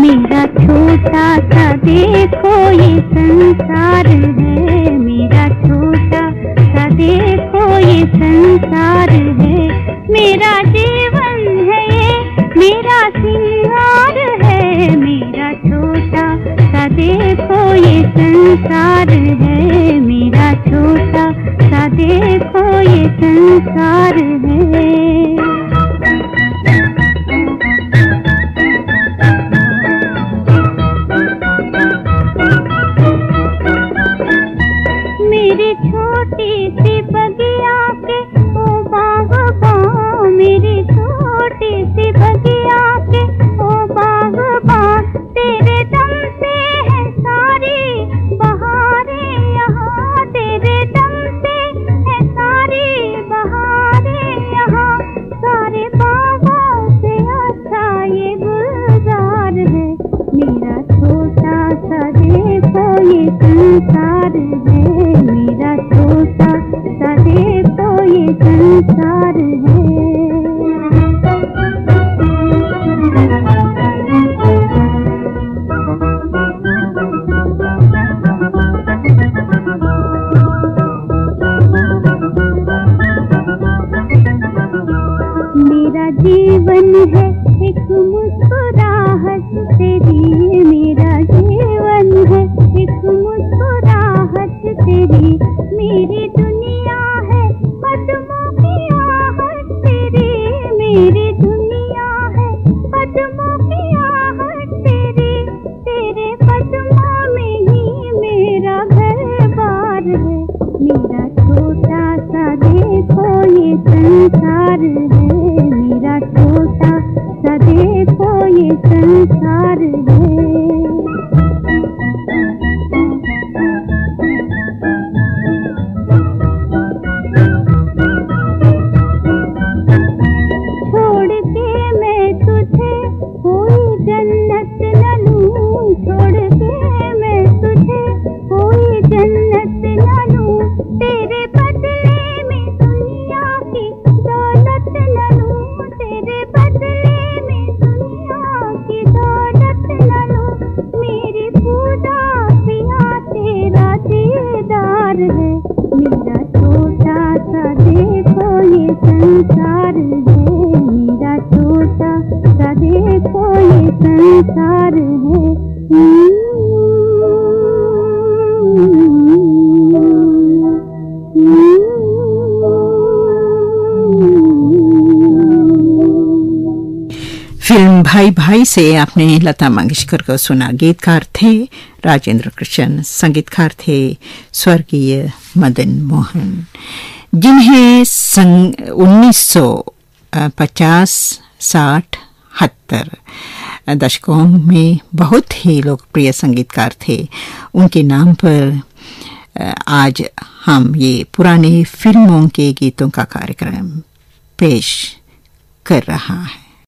मेरा छोटा सा देखो ये संसार है मेरा छोटा सा देखो ये संसार है मेरा संसार है मेरा छोटा सा देखो ये संसार है। ये संसार है मेरा छोटा देखो ये संसार है। मेरा जीवन है मेरी दुनिया है कदमों की आहट तेरी मेरी है। फ़िल्म भाई भाई से आपने लता मंगेशकर को सुना। गीतकार थे राजेंद्र कृष्ण, संगीतकार थे स्वर्गीय मदन मोहन। जिन्हें संग उन्नीस सौ पचास साठ हत्तर दशकों में बहुत ही लोकप्रिय संगीतकार थे। उनके नाम पर आज हम ये पुराने फ़िल्मों के गीतों का कार्यक्रम पेश कर रहा है।